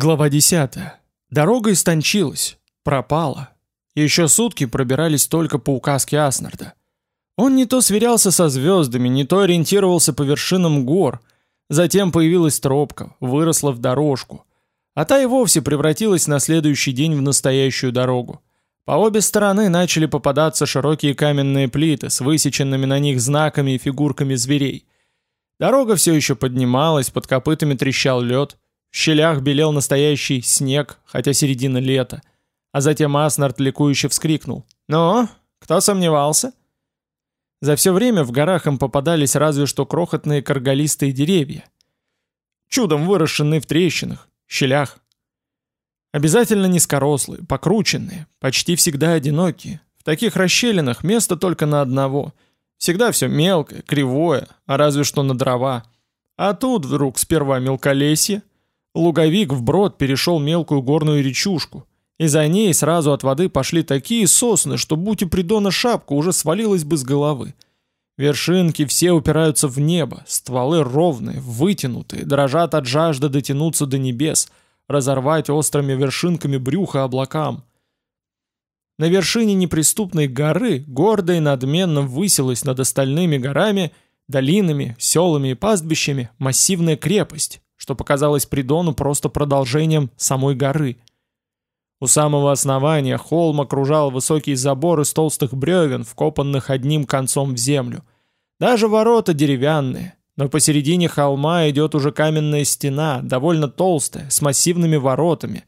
Глава 10. Дорога истончилась, пропала. Еще сутки пробирались только по указке Аснарда. Он не то сверялся со звездами, не то ориентировался по вершинам гор. Затем появилась тропка, выросла в дорожку. А та и вовсе превратилась на следующий день в настоящую дорогу. По обе стороны начали попадаться широкие каменные плиты с высеченными на них знаками и фигурками зверей. Дорога все еще поднималась, под копытами трещал лед. В щелях белел настоящий снег, хотя середина лета. А затем Аснард ликующе вскрикнул. «Ну, кто сомневался?» За все время в горах им попадались разве что крохотные каргалистые деревья. Чудом выращенные в трещинах, щелях. Обязательно низкорослые, покрученные, почти всегда одинокие. В таких расщелинах место только на одного. Всегда все мелкое, кривое, а разве что на дрова. А тут вдруг сперва мелколесье, Луговик вброд перешел мелкую горную речушку, и за ней сразу от воды пошли такие сосны, что будь у придона шапка уже свалилась бы с головы. Вершинки все упираются в небо, стволы ровные, вытянутые, дрожат от жажды дотянуться до небес, разорвать острыми вершинками брюха облакам. На вершине неприступной горы гордо и надменно высилась над остальными горами, долинами, селами и пастбищами массивная крепость, что показалось Придону просто продолжением самой горы. У самого основания холм окружал высокий забор из толстых бревен, вкопанных одним концом в землю. Даже ворота деревянные, но посередине холма идет уже каменная стена, довольно толстая, с массивными воротами.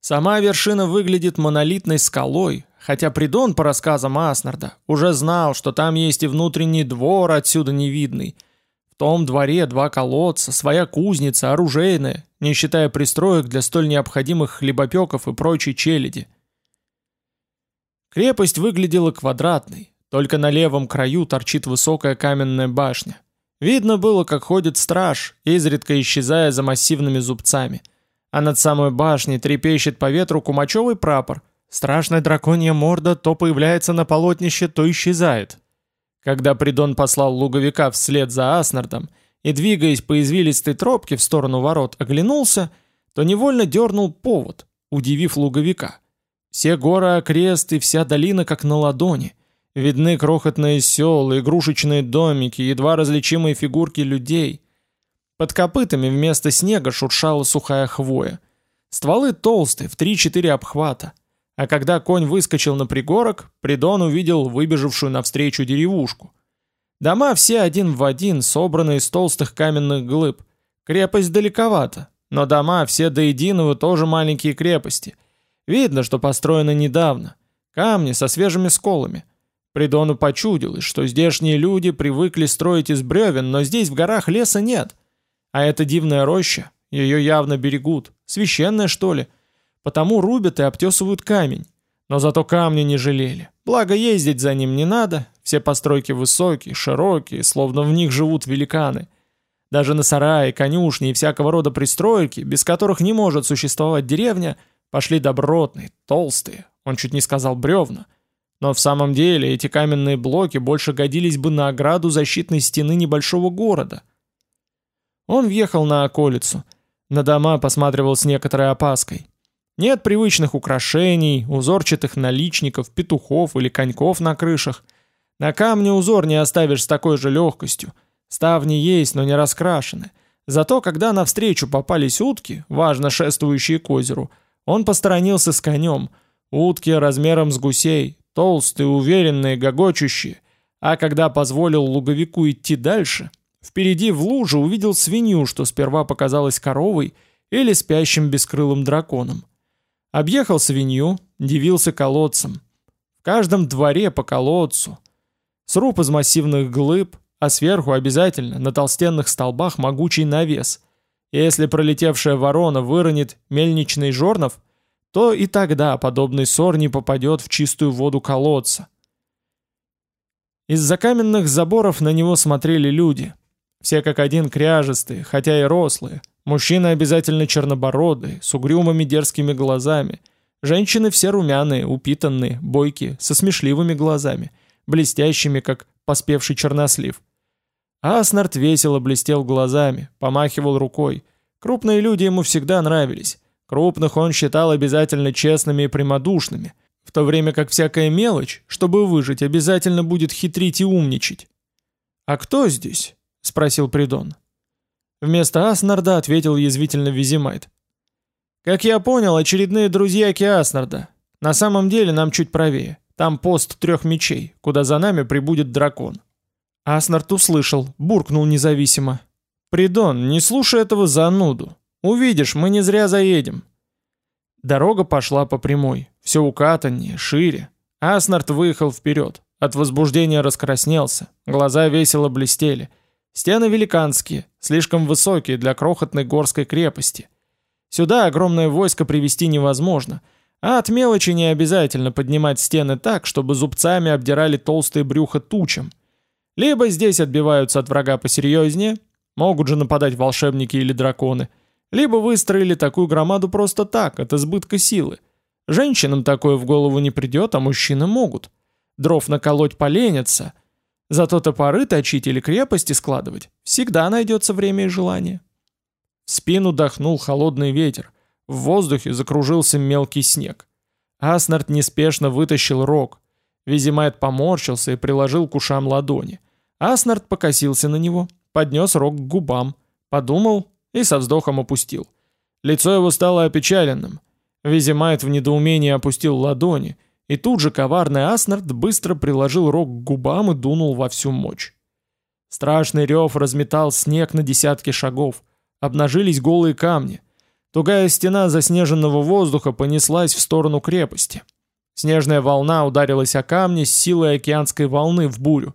Сама вершина выглядит монолитной скалой, хотя Придон, по рассказам Аснарда, уже знал, что там есть и внутренний двор отсюда невидный – том дворе два колодца, своя кузница, оружейная, не считая пристроек для столь необходимых хлебопеков и прочей челяди. Крепость выглядела квадратной, только на левом краю торчит высокая каменная башня. Видно было, как ходит страж, изредка исчезая за массивными зубцами. А над самой башней трепещет по ветру кумачевый прапор. Страшная драконья морда то появляется на полотнище, то исчезает. Когда Придон послал луговика вслед за Аснардом и, двигаясь по извилистой тропке в сторону ворот, оглянулся, то невольно дернул повод, удивив луговика. Все горы окрест и вся долина как на ладони. Видны крохотные села, игрушечные домики, едва различимые фигурки людей. Под копытами вместо снега шуршала сухая хвоя. Стволы толстые, в 3-4 обхвата. А когда конь выскочил на пригорок, Придон увидел выбежавшую навстречу деревушку. Дома все один в один, собраны из толстых каменных глыб. Крепость далековато, но дома все до единого тоже маленькие крепости. Видно, что построены недавно. Камни со свежими сколами. Придону почудилось, что здешние люди привыкли строить из бревен, но здесь в горах леса нет. А эта дивная роща, ее явно берегут. Священная, что ли? — Потому рубят и обтесывают камень. Но зато камни не жалели. Благо ездить за ним не надо, все постройки высокие, широкие, словно в них живут великаны. Даже на сараи, конюшни и всякого рода пристройки, без которых не может существовать деревня, пошли добротные, толстые, он чуть не сказал бревна. Но в самом деле эти каменные блоки больше годились бы на ограду защитной стены небольшого города. Он въехал на околицу, на дома посматривал с некоторой опаской. Нет привычных украшений, узорчатых наличников, петухов или коньков на крышах. На камне узор не оставишь с такой же легкостью. Ставни есть, но не раскрашены. Зато когда навстречу попались утки, важно шествующие к озеру, он посторонился с конем. Утки размером с гусей, толстые, уверенные, гогочущие. А когда позволил луговику идти дальше, впереди в луже увидел свинью, что сперва показалась коровой или спящим бескрылым драконом. Объехал свинью, дивился колодцам. В каждом дворе по колодцу. Сруб из массивных глыб, а сверху обязательно на толстенных столбах могучий навес. Если пролетевшая ворона выронит мельничный жорнов, то и тогда подобный ссор не попадет в чистую воду колодца. Из-за каменных заборов на него смотрели люди. Все как один кряжестые, хотя и рослые, Мужчины обязательно чернобородые, с угрюмыми дерзкими глазами. Женщины все румяные, упитанные, бойкие, со смешливыми глазами, блестящими, как поспевший чернослив. Аснард весело блестел глазами, помахивал рукой. Крупные люди ему всегда нравились. Крупных он считал обязательно честными и прямодушными, в то время как всякая мелочь, чтобы выжить, обязательно будет хитрить и умничать. «А кто здесь?» — спросил Придон. Вместо Аснарда ответил язвительно Визимайт. «Как я понял, очередные друзья Киаснарда. На самом деле нам чуть правее. Там пост трех мечей, куда за нами прибудет дракон». Аснард услышал, буркнул независимо. «Придон, не слушай этого зануду. Увидишь, мы не зря заедем». Дорога пошла по прямой, все укатаннее, шире. Аснард выехал вперед. От возбуждения раскраснелся, глаза весело блестели. Стены великанские, слишком высокие для крохотной горской крепости. Сюда огромное войско привести невозможно, а от мелочи не обязательно поднимать стены так, чтобы зубцами обдирали толстые брюхо тучам. Либо здесь отбиваются от врага посерьезнее, могут же нападать волшебники или драконы, либо выстроили такую громаду просто так, от избытка силы. Женщинам такое в голову не придет, а мужчины могут. Дров наколоть поленятся – Зато топоры точить или крепости складывать всегда найдется время и желание. В спину дохнул холодный ветер, в воздухе закружился мелкий снег. Аснард неспешно вытащил рог. Визимайт поморщился и приложил к ушам ладони. Аснард покосился на него, поднес рог к губам, подумал и со вздохом опустил. Лицо его стало опечаленным. Визимайт в недоумении опустил ладони — и тут же коварный Аснард быстро приложил рог к губам и дунул во всю мощь. Страшный рев разметал снег на десятки шагов. Обнажились голые камни. Тугая стена заснеженного воздуха понеслась в сторону крепости. Снежная волна ударилась о камни с силой океанской волны в бурю.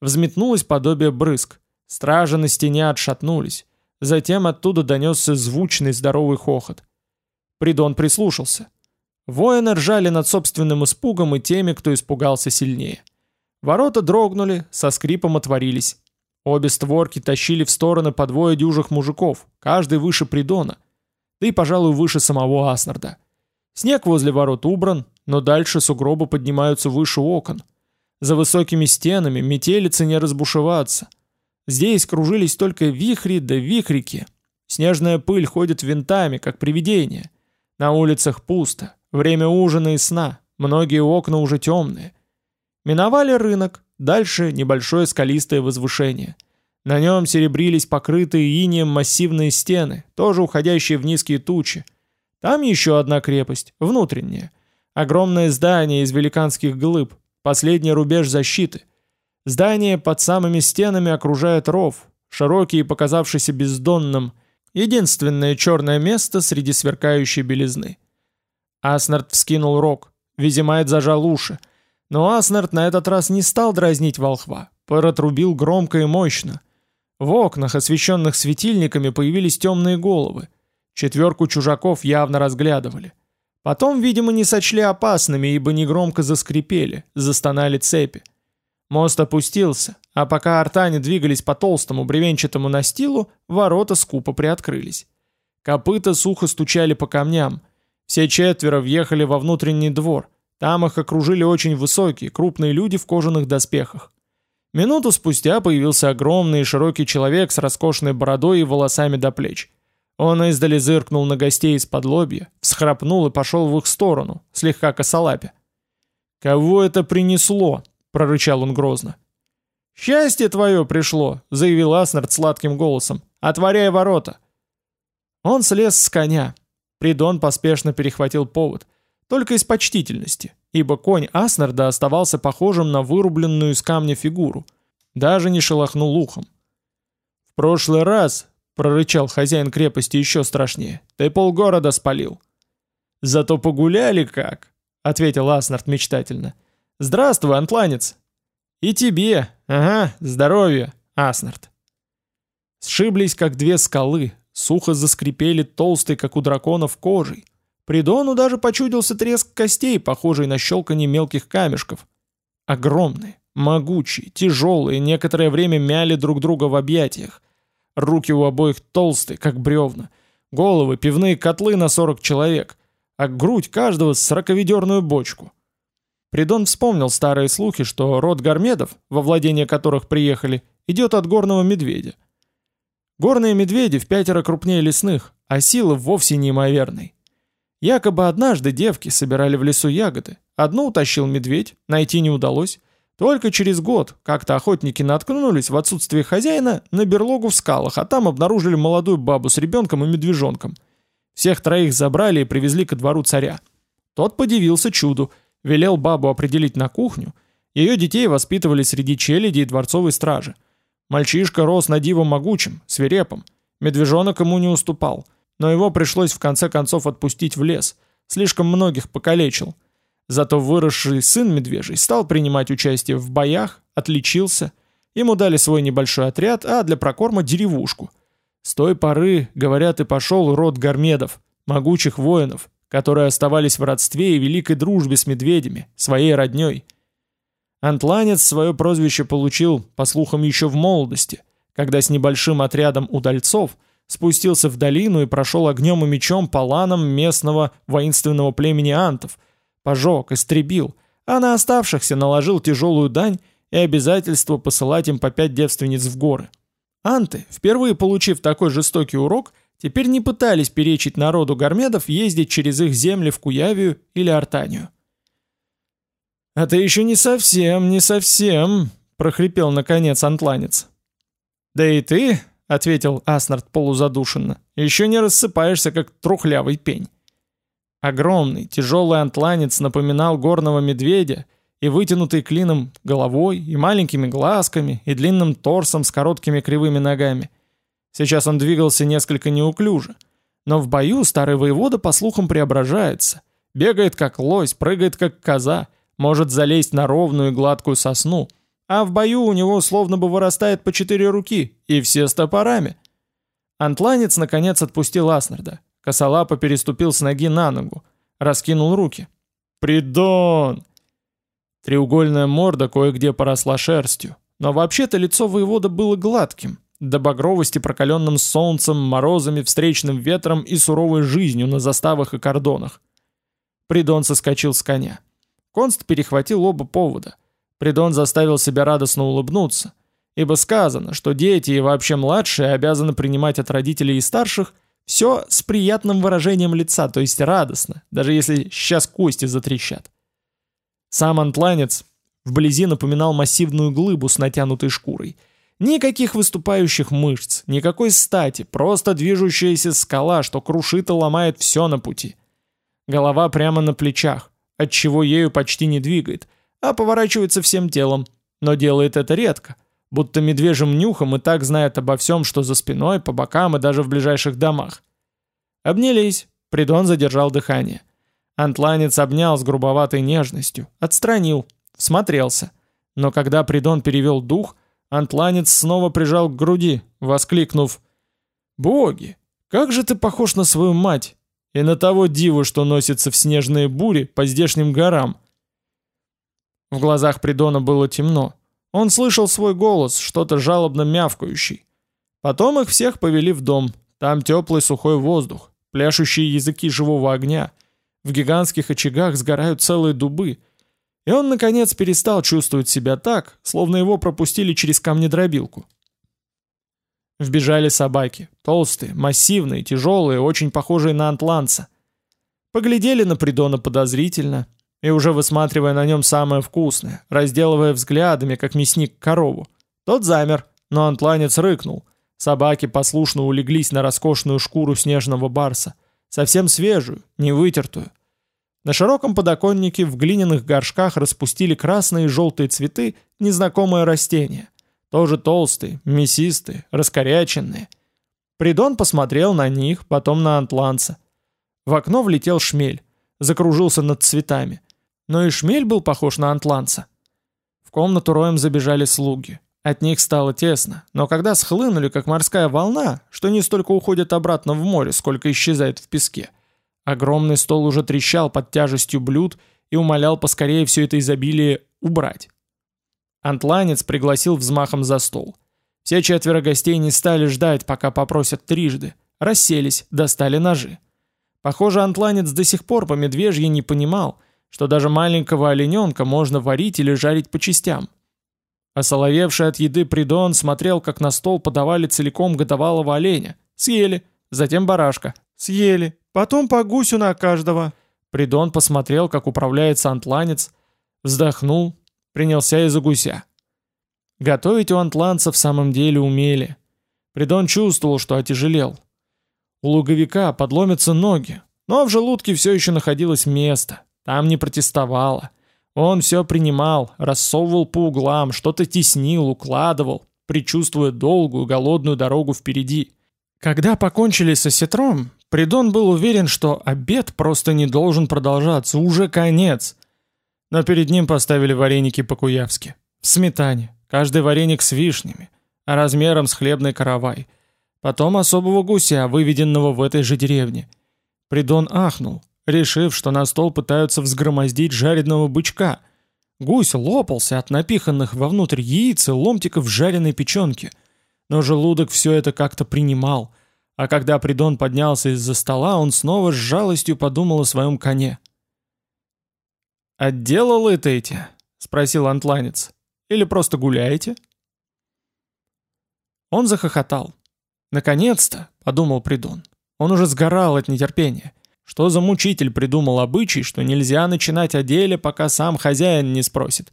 Взметнулось подобие брызг. Стражи на стене отшатнулись. Затем оттуда донесся звучный здоровый хохот. Придон прислушался. Воины ржали над собственным испугом и теми, кто испугался сильнее. Ворота дрогнули, со скрипом отворились. Обе створки тащили в стороны по двое дюжих мужиков, каждый выше придона, да и, пожалуй, выше самого Аснарда. Снег возле ворот убран, но дальше сугробы поднимаются выше окон. За высокими стенами метелицы не разбушеваться. Здесь кружились только вихри да вихрики. Снежная пыль ходит винтами, как привидение. На улицах пусто, Время ужина и сна, многие окна уже темные. Миновали рынок, дальше небольшое скалистое возвышение. На нем серебрились покрытые инеем массивные стены, тоже уходящие в низкие тучи. Там еще одна крепость, внутренняя. Огромное здание из великанских глыб, последний рубеж защиты. Здание под самыми стенами окружает ров, широкий и показавшийся бездонным, единственное черное место среди сверкающей белизны. Аснард вскинул рог, Визимайт зажал уши. Но Аснард на этот раз не стал дразнить волхва, протрубил громко и мощно. В окнах, освещенных светильниками, появились темные головы. Четверку чужаков явно разглядывали. Потом, видимо, не сочли опасными, ибо негромко заскрипели, застонали цепи. Мост опустился, а пока артане двигались по толстому бревенчатому настилу, ворота скупо приоткрылись. Копыта сухо стучали по камням — все четверо въехали во внутренний двор. Там их окружили очень высокие, крупные люди в кожаных доспехах. Минуту спустя появился огромный и широкий человек с роскошной бородой и волосами до плеч. Он издали зыркнул на гостей из-под лобья, всхрапнул и пошел в их сторону, слегка косолапя. «Кого это принесло?» — прорычал он грозно. «Счастье твое пришло!» — заявил Аснард сладким голосом. «Отворяй ворота!» Он слез с коня, Придон поспешно перехватил повод, только из почтительности, ибо конь Аснарда оставался похожим на вырубленную из камня фигуру, даже не шелохнул ухом. «В прошлый раз», — прорычал хозяин крепости еще страшнее, — «ты полгорода спалил». «Зато погуляли как», — ответил Аснард мечтательно. «Здравствуй, антланец». «И тебе, ага, здоровья, Аснард». Сшиблись, как две скалы, Сухо заскрипели толстые, как у драконов, кожей. Придону даже почудился треск костей, похожий на щелканье мелких камешков. Огромные, могучие, тяжелые, некоторое время мяли друг друга в объятиях. Руки у обоих толстые, как бревна. Головы, пивные котлы на 40 человек, а грудь каждого с сороковедерную бочку. Придон вспомнил старые слухи, что род гармедов, во владение которых приехали, идет от горного медведя. Горные медведи в пятеро крупнее лесных, а сила вовсе неимоверной. Якобы однажды девки собирали в лесу ягоды. Одну утащил медведь, найти не удалось. Только через год как-то охотники наткнулись в отсутствие хозяина на берлогу в скалах, а там обнаружили молодую бабу с ребенком и медвежонком. Всех троих забрали и привезли ко двору царя. Тот подивился чуду, велел бабу определить на кухню. Ее детей воспитывали среди челяди и дворцовой стражи. Мальчишка рос на диво могучим, свирепым. Медвежонок ему не уступал, но его пришлось в конце концов отпустить в лес. Слишком многих покалечил. Зато выросший сын медвежий стал принимать участие в боях, отличился. Ему дали свой небольшой отряд, а для прокорма деревушку. С той поры, говорят, и пошел род гармедов, могучих воинов, которые оставались в родстве и великой дружбе с медведями, своей родней. Антланец свое прозвище получил, по слухам, еще в молодости, когда с небольшим отрядом удальцов спустился в долину и прошел огнем и мечом по ланам местного воинственного племени антов, пожег, истребил, а на оставшихся наложил тяжелую дань и обязательство посылать им по пять девственниц в горы. Анты, впервые получив такой жестокий урок, теперь не пытались перечить народу гармедов ездить через их земли в Куявию или Артанию. «А ты еще не совсем, не совсем», — прохрипел наконец антланец. «Да и ты», — ответил Аснард полузадушенно, — «еще не рассыпаешься, как трухлявый пень». Огромный, тяжелый антланец напоминал горного медведя и вытянутый клином головой, и маленькими глазками, и длинным торсом с короткими кривыми ногами. Сейчас он двигался несколько неуклюже. Но в бою старый воевода, по слухам, преображается. Бегает как лось, прыгает как коза, может залезть на ровную гладкую сосну, а в бою у него словно бы вырастает по четыре руки, и все с топорами. Антланец наконец отпустил Аснарда. Косолапо переступил с ноги на ногу, раскинул руки. «Придон!» Треугольная морда кое-где поросла шерстью, но вообще-то лицо воевода было гладким, до багровости прокаленным солнцем, морозами, встречным ветром и суровой жизнью на заставах и кордонах. Придон соскочил с коня. Конст перехватил оба повода. Придон заставил себя радостно улыбнуться, ибо сказано, что дети и вообще младшие обязаны принимать от родителей и старших все с приятным выражением лица, то есть радостно, даже если сейчас кости затрещат. Сам антланец вблизи напоминал массивную глыбу с натянутой шкурой. Никаких выступающих мышц, никакой стати, просто движущаяся скала, что крушит и ломает все на пути. Голова прямо на плечах, отчего ею почти не двигает, а поворачивается всем телом, но делает это редко, будто медвежьим нюхом и так знает обо всем, что за спиной, по бокам и даже в ближайших домах. Обнялись, Придон задержал дыхание. Антланец обнял с грубоватой нежностью, отстранил, всмотрелся. Но когда Придон перевел дух, Антланец снова прижал к груди, воскликнув «Боги, как же ты похож на свою мать!» И на того дива, что носится в снежные бури по здешним горам. В глазах Придона было темно. Он слышал свой голос, что-то жалобно мявкающий. Потом их всех повели в дом. Там теплый сухой воздух, пляшущие языки живого огня. В гигантских очагах сгорают целые дубы. И он, наконец, перестал чувствовать себя так, словно его пропустили через камнедробилку. Вбежали собаки. Толстые, массивные, тяжелые, очень похожие на антланца. Поглядели на Придона подозрительно и уже высматривая на нем самое вкусное, разделывая взглядами, как мясник корову. Тот замер, но антланец рыкнул. Собаки послушно улеглись на роскошную шкуру снежного барса, совсем свежую, не вытертую. На широком подоконнике в глиняных горшках распустили красные и желтые цветы незнакомое растение. Тоже толстые, мясистые, раскоряченные. Придон посмотрел на них, потом на антланца. В окно влетел шмель, закружился над цветами. Но и шмель был похож на антланца. В комнату роем забежали слуги. От них стало тесно, но когда схлынули, как морская волна, что не столько уходит обратно в море, сколько исчезает в песке, огромный стол уже трещал под тяжестью блюд и умолял поскорее все это изобилие убрать. Антланец пригласил взмахом за стол. Все четверо гостей не стали ждать, пока попросят трижды. Расселись, достали ножи. Похоже, антланец до сих пор по медвежье не понимал, что даже маленького олененка можно варить или жарить по частям. Осоловевший от еды Придон смотрел, как на стол подавали целиком годовалого оленя. Съели, затем барашка. Съели, потом по гусю на каждого». Придон посмотрел, как управляется антланец, вздохнул, принялся из-за гуся. Готовить у антланца в самом деле умели. Придон чувствовал, что отяжелел. У луговика подломятся ноги, но в желудке все еще находилось место, там не протестовало. Он все принимал, рассовывал по углам, что-то теснил, укладывал, предчувствуя долгую голодную дорогу впереди. Когда покончили со сетром, Придон был уверен, что обед просто не должен продолжаться, уже конец. Но перед ним поставили вареники по-куявски. В сметане, каждый вареник с вишнями, а размером с хлебный каравай. Потом особого гуся, выведенного в этой же деревне. Придон ахнул, решив, что на стол пытаются взгромоздить жареного бычка. Гусь лопался от напиханных вовнутрь яиц и ломтиков жареной печенки. Но желудок все это как-то принимал, а когда Придон поднялся из-за стола, он снова с жалостью подумал о своем коне. «Отделал это эти?» — спросил антланец. «Или просто гуляете?» Он захохотал. «Наконец-то!» — подумал Придон. Он уже сгорал от нетерпения. Что за мучитель придумал обычай, что нельзя начинать о деле, пока сам хозяин не спросит?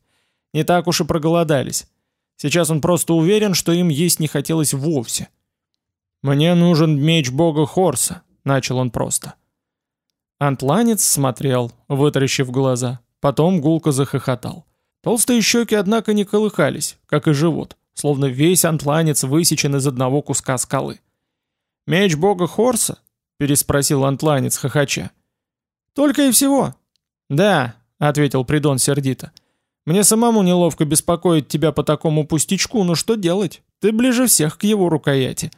Не так уж и проголодались. Сейчас он просто уверен, что им есть не хотелось вовсе. «Мне нужен меч бога Хорса», — начал он просто. Антланец смотрел, вытаращив глаза, потом гулко захохотал. Толстые щеки, однако, не колыхались, как и живот, словно весь антланец высечен из одного куска скалы. «Меч бога Хорса?» переспросил антланец хохоча. «Только и всего». «Да», — ответил Придон сердито. «Мне самому неловко беспокоить тебя по такому пустячку, но что делать? Ты ближе всех к его рукояти.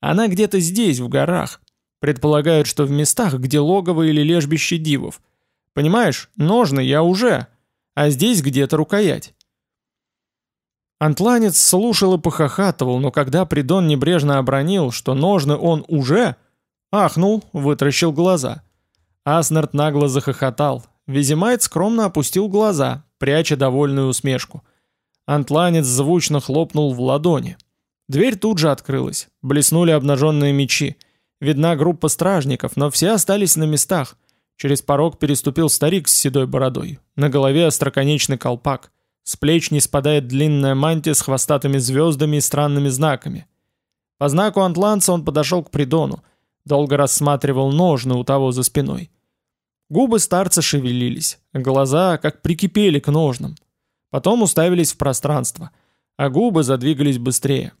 Она где-то здесь, в горах. Предполагают, что в местах, где логово или лежбище дивов. Понимаешь, ножны я уже, а здесь где-то рукоять». Антланец слушал и похохатывал, но когда Придон небрежно обронил, что ножны он уже, Ахнул, вытращил глаза. Аснард нагло захохотал. Визимайт скромно опустил глаза, пряча довольную усмешку. Антланец звучно хлопнул в ладони. Дверь тут же открылась. Блеснули обнаженные мечи. Видна группа стражников, но все остались на местах. Через порог переступил старик с седой бородой. На голове остроконечный колпак. С плеч не спадает длинная мантия с хвостатыми звездами и странными знаками. По знаку антланца он подошел к придону. Долго рассматривал ножны у того за спиной. Губы старца шевелились, глаза как прикипели к ножнам. Потом уставились в пространство, а губы задвигались быстрее.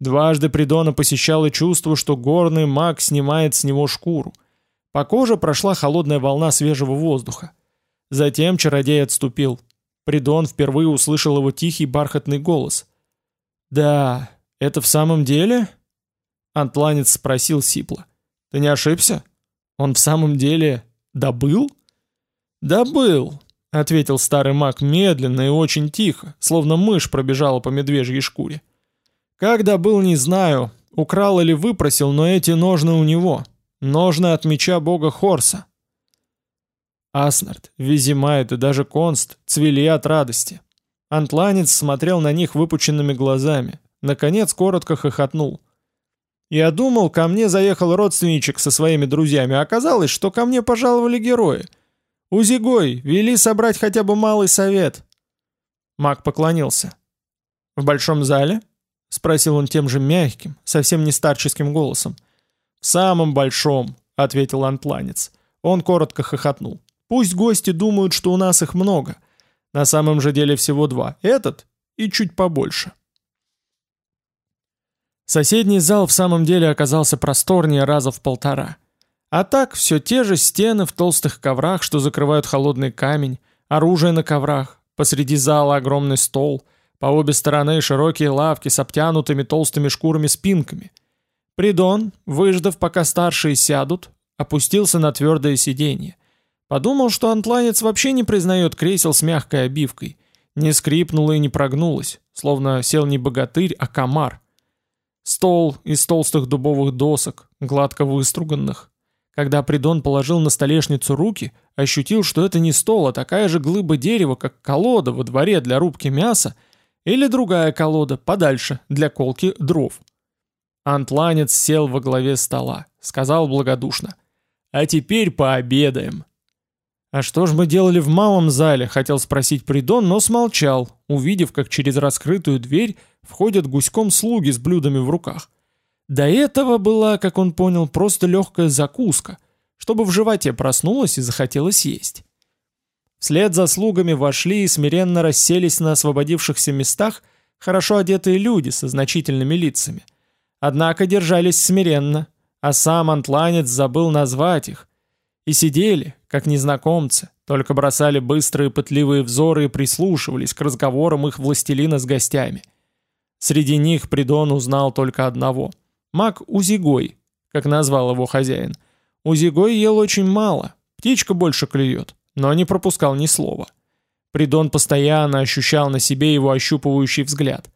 Дважды Придона посещало чувство, что горный маг снимает с него шкуру. По коже прошла холодная волна свежего воздуха. Затем чародей отступил. Придон впервые услышал его тихий бархатный голос. «Да, это в самом деле?» Антланец спросил сипло. Ты не ошибся? Он в самом деле добыл? Добыл, ответил старый маг медленно и очень тихо, словно мышь пробежала по медвежьей шкуре. Как добыл, не знаю, украл или выпросил, но эти ножны у него. Ножны от меча бога Хорса. Аснард, Визимайт и даже Конст цвели от радости. Антланец смотрел на них выпученными глазами. Наконец коротко хохотнул. Я думал, ко мне заехал родственничек со своими друзьями, а оказалось, что ко мне пожаловали герои. Узигой, вели собрать хотя бы малый совет. Маг поклонился. «В большом зале?» — спросил он тем же мягким, совсем не старческим голосом. «В самом большом», — ответил антланец. Он коротко хохотнул. «Пусть гости думают, что у нас их много. На самом же деле всего два. Этот и чуть побольше». Соседний зал в самом деле оказался просторнее раза в полтора. А так, все те же стены в толстых коврах, что закрывают холодный камень, оружие на коврах, посреди зала огромный стол, по обе стороны широкие лавки с обтянутыми толстыми шкурами спинками. Придон, выждав, пока старшие сядут, опустился на твердое сиденье. Подумал, что антланец вообще не признает кресел с мягкой обивкой. Не скрипнуло и не прогнулось, словно сел не богатырь, а комар. Стол из толстых дубовых досок, гладко выструганных. Когда Придон положил на столешницу руки, ощутил, что это не стол, а такая же глыба дерева, как колода во дворе для рубки мяса, или другая колода, подальше, для колки дров. Антланец сел во главе стола, сказал благодушно. А теперь пообедаем». «А что ж мы делали в малом зале?» — хотел спросить Придон, но смолчал, увидев, как через раскрытую дверь входят гуськом слуги с блюдами в руках. До этого была, как он понял, просто легкая закуска, чтобы в животе проснулась и захотелось есть. Вслед за слугами вошли и смиренно расселись на освободившихся местах хорошо одетые люди со значительными лицами. Однако держались смиренно, а сам антланец забыл назвать их, и сидели, как незнакомцы, только бросали быстрые пытливые взоры и прислушивались к разговорам их властелина с гостями. Среди них Придон узнал только одного. Маг Узигой, как назвал его хозяин. Узигой ел очень мало, птичка больше клюет, но не пропускал ни слова. Придон постоянно ощущал на себе его ощупывающий взгляд.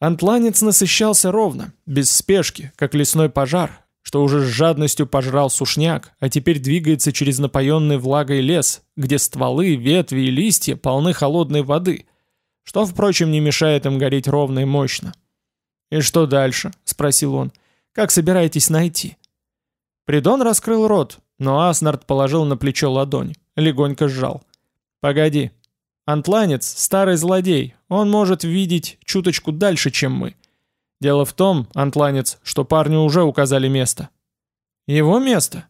Антланец насыщался ровно, без спешки, как лесной пожар, что уже с жадностью пожрал сушняк, а теперь двигается через напоенный влагой лес, где стволы, ветви и листья полны холодной воды, что, впрочем, не мешает им гореть ровно и мощно. «И что дальше?» — спросил он. «Как собираетесь найти?» Придон раскрыл рот, но Аснард положил на плечо ладонь, легонько сжал. «Погоди. Антланец — старый злодей, он может видеть чуточку дальше, чем мы. Дело в том, антланец, что парню уже указали место. Его место?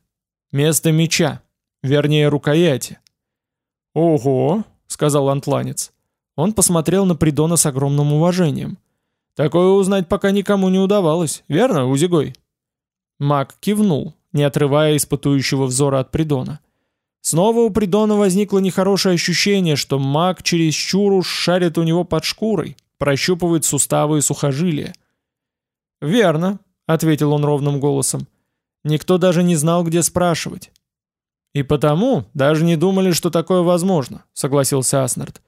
Место меча. Вернее, рукояти. «Ого!» — сказал антланец. Он посмотрел на Придона с огромным уважением. «Такое узнать пока никому не удавалось, верно, Узигой?» Маг кивнул, не отрывая испытующего взора от Придона. Снова у Придона возникло нехорошее ощущение, что маг чересчур уж шарит у него под шкурой, прощупывает суставы и сухожилия. «Верно», — ответил он ровным голосом. «Никто даже не знал, где спрашивать». «И потому даже не думали, что такое возможно», — согласился Аснард.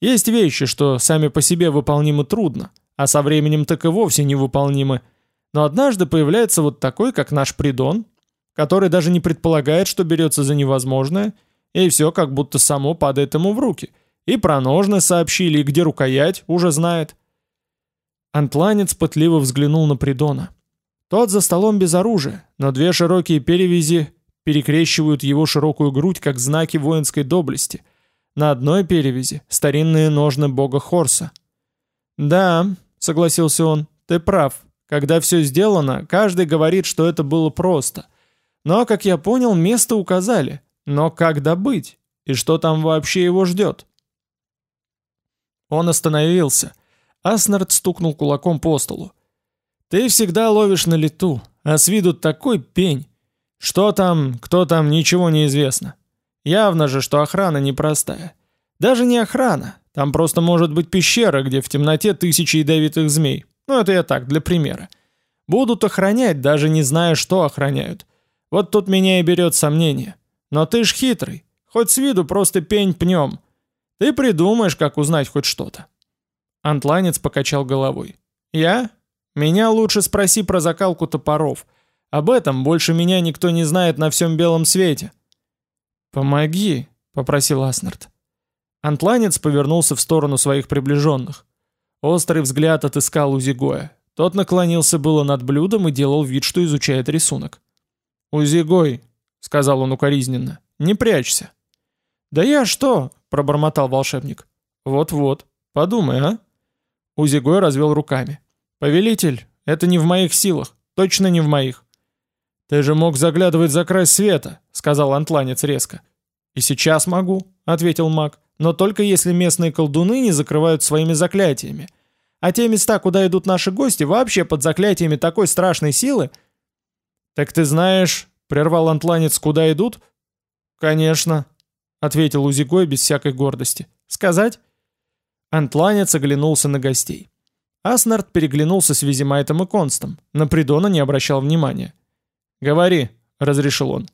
«Есть вещи, что сами по себе выполнимы трудно, а со временем так и вовсе невыполнимы. Но однажды появляется вот такой, как наш Придон, который даже не предполагает, что берется за невозможное, и все как будто само падает ему в руки. И про ножны сообщили, и где рукоять, уже знает. Антланец пытливо взглянул на Придона. Тот за столом без оружия, но две широкие перевязи перекрещивают его широкую грудь как знаки воинской доблести. На одной перевязи старинные ножны бога Хорса. «Да», — согласился он, — «ты прав. Когда все сделано, каждый говорит, что это было просто. Но, как я понял, место указали. Но как добыть? И что там вообще его ждет?» Он остановился, Аснард стукнул кулаком по столу. «Ты всегда ловишь на лету, а с виду такой пень. Что там, кто там, ничего не известно. Явно же, что охрана непростая. Даже не охрана, там просто может быть пещера, где в темноте тысячи ядовитых змей. Ну это я так, для примера. Будут охранять, даже не зная, что охраняют. Вот тут меня и берет сомнение. Но ты ж хитрый, хоть с виду просто пень пнем. Ты придумаешь, как узнать хоть что-то. Антланец покачал головой. «Я? Меня лучше спроси про закалку топоров. Об этом больше меня никто не знает на всем белом свете». «Помоги», — попросил Аснард. Антланец повернулся в сторону своих приближенных. Острый взгляд отыскал Узигоя. Тот наклонился было над блюдом и делал вид, что изучает рисунок. «Узигой», — сказал он укоризненно, — «не прячься». «Да я что?» — пробормотал волшебник. «Вот-вот, подумай, а?» Узигой развел руками. «Повелитель, это не в моих силах, точно не в моих». «Ты же мог заглядывать за край света», — сказал антланец резко. «И сейчас могу», — ответил маг, «но только если местные колдуны не закрывают своими заклятиями. А те места, куда идут наши гости, вообще под заклятиями такой страшной силы...» «Так ты знаешь», — прервал антланец, — «куда идут?» «Конечно», — ответил Узигой без всякой гордости. «Сказать?» Антланец оглянулся на гостей. Аснард переглянулся с Визимайтом и Констом, на Придона не обращал внимания. «Говори», — разрешил он.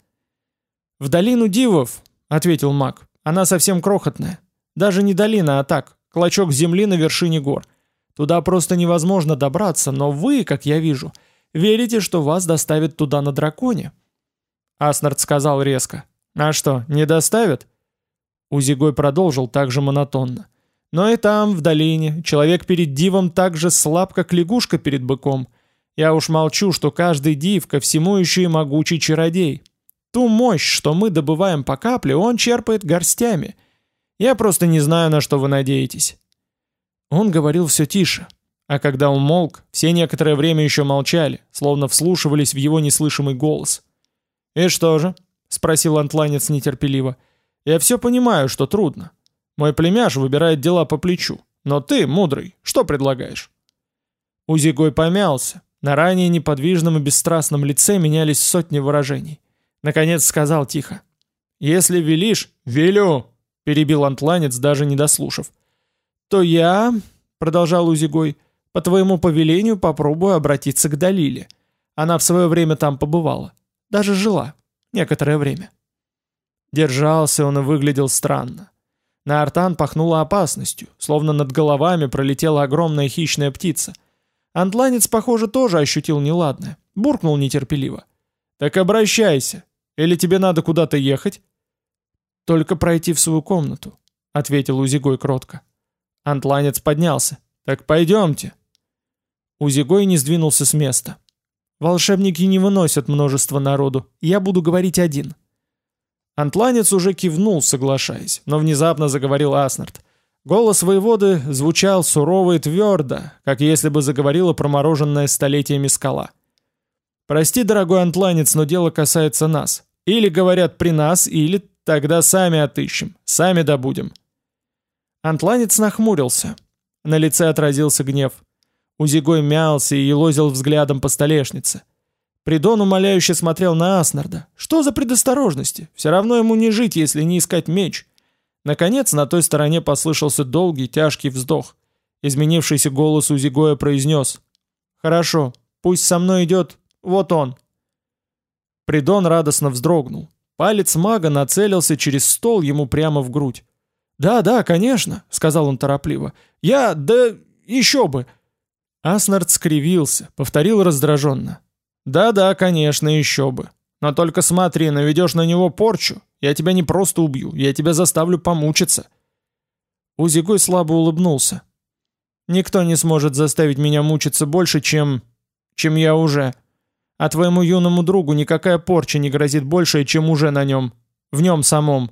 «В долину дивов», — ответил маг, — «она совсем крохотная. Даже не долина, а так, клочок земли на вершине гор. Туда просто невозможно добраться, но вы, как я вижу, верите, что вас доставят туда на драконе». Аснард сказал резко. «А что, не доставят?» Узигой продолжил также монотонно. Но и там, в долине, человек перед дивом так же слаб, как лягушка перед быком. Я уж молчу, что каждый див ко всему еще и могучий чародей. Ту мощь, что мы добываем по капле, он черпает горстями. Я просто не знаю, на что вы надеетесь». Он говорил все тише, а когда умолк, все некоторое время еще молчали, словно вслушивались в его неслышимый голос. «И что же?» — спросил антланец нетерпеливо. «Я все понимаю, что трудно. Мой племяш выбирает дела по плечу. Но ты, мудрый, что предлагаешь?» Узигой помялся. На ранее неподвижном и бесстрастном лице менялись сотни выражений. Наконец сказал тихо. «Если велишь...» «Велю!» — перебил антланец, даже не дослушав. «То я...» — продолжал Узигой. «По твоему повелению попробую обратиться к Далиле. Она в свое время там побывала. Даже жила. Некоторое время». Держался он и выглядел странно. На артан пахнуло опасностью, словно над головами пролетела огромная хищная птица. Антланец, похоже, тоже ощутил неладное. Буркнул нетерпеливо. «Так обращайся. Или тебе надо куда-то ехать?» «Только пройти в свою комнату», — ответил Узигой кротко. Антланец поднялся. «Так пойдемте». Узигой не сдвинулся с места. «Волшебники не выносят множество народу. Я буду говорить один». Антланец уже кивнул, соглашаясь, но внезапно заговорил Аснард. Голос воеводы звучал сурово и твердо, как если бы заговорила промороженная столетиями скала. «Прости, дорогой антланец, но дело касается нас. Или говорят при нас, или тогда сами отыщем, сами добудем». Антланец нахмурился. На лице отразился гнев. Узигой мялся и елозил взглядом по столешнице. Придон умоляюще смотрел на Аснарда. Что за предосторожности? Все равно ему не жить, если не искать меч. Наконец, на той стороне послышался долгий, тяжкий вздох. Изменившийся голос Узигоя произнес. «Хорошо, пусть со мной идет вот он». Придон радостно вздрогнул. Палец мага нацелился через стол ему прямо в грудь. «Да, да, конечно», — сказал он торопливо. «Я... да... еще бы...» Аснард скривился, повторил раздраженно. «Да-да, конечно, еще бы. Но только смотри, наведешь на него порчу, я тебя не просто убью, я тебя заставлю помучиться». Узигой слабо улыбнулся. «Никто не сможет заставить меня мучиться больше, чем... чем я уже. А твоему юному другу никакая порча не грозит больше, чем уже на нем. В нем самом».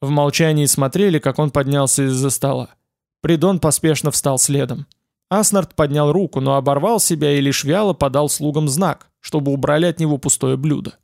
В молчании смотрели, как он поднялся из-за стола. Придон поспешно встал следом. Аснард поднял руку, но оборвал себя и лишь вяло подал слугам знак, чтобы убрали от него пустое блюдо.